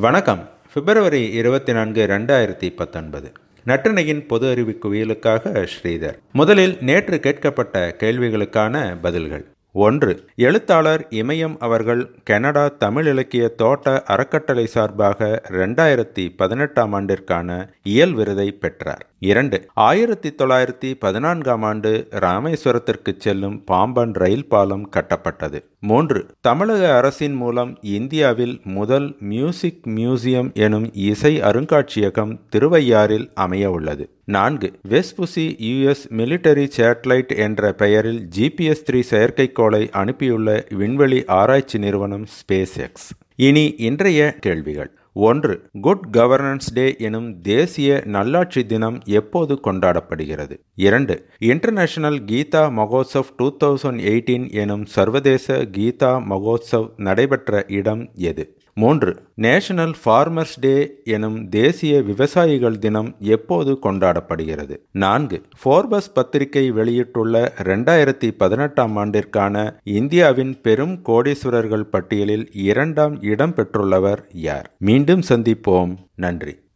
வணக்கம். பிப்ரவரி இருபத்தி நான்கு ரெண்டாயிரத்தி பத்தொன்பது. நற்றினையின் பொது அறிவு குவியலுக்காக ஸ்ரீதர். முதலில் நேற்று கேட்கப்பட்ட கேள்விகளுக்கான பதில்கள். ஒன்று எழுத்தாளர் இமயம் அவர்கள் கனடா தமிழ் இலக்கிய தோட்ட அறக்கட்டளை சார்பாக ரெண்டாயிரத்தி பதினெட்டாம் ஆண்டிற்கான இயல் விருதை பெற்றார். இரண்டு. ஆயிரத்தி தொள்ளாயிரத்தி பதினான்காம் ஆண்டு ராமேஸ்வரத்திற்கு செல்லும் பாம்பன் ரயில் பாலம் கட்டப்பட்டது. மூன்று. தமிழக அரசின் மூலம் இந்தியாவில் முதல் மியூசிக் மியூசியம் எனும் இசை அருங்காட்சியகம் திருவையாறில் அமைய உள்ளது. நான்கு. வெஸ்புசி யுஎஸ் மிலிட்டரி சேட்டலைட் என்ற பெயரில் ஜிபிஎஸ் த்ரீ செயற்கைக்கோளை அனுப்பியுள்ள விண்வெளி ஆராய்ச்சி நிறுவனம் ஸ்பேஸ் எக்ஸ் இனி இன்றைய கேள்விகள். ஒன்று குட் கவர்னன்ஸ் டே எனும் தேசிய நல்லாட்சி தினம் எப்போது கொண்டாடப்படுகிறது? இரண்டு international Gita Mahotsav two thousand eighteen எனும் சர்வதேச கீதா மகோத்சவ் நடைபெற்ற இடம் எது? மூன்று. நேஷனல் ஃபார்மர்ஸ் டே எனும் தேசிய விவசாயிகள் தினம் எப்போது கொண்டாடப்படுகிறது? நான்கு. ஃபோர்பஸ் பத்திரிகை வெளியிட்டுள்ள ரெண்டாயிரத்தி பதினெட்டாம் ஆண்டிற்கான இந்தியாவின் பெரும் கோடீஸ்வரர்கள் பட்டியலில் இரண்டாம் இடம் பெற்றுள்ளவர் யார்? மீண்டும் சந்திப்போம். நன்றி.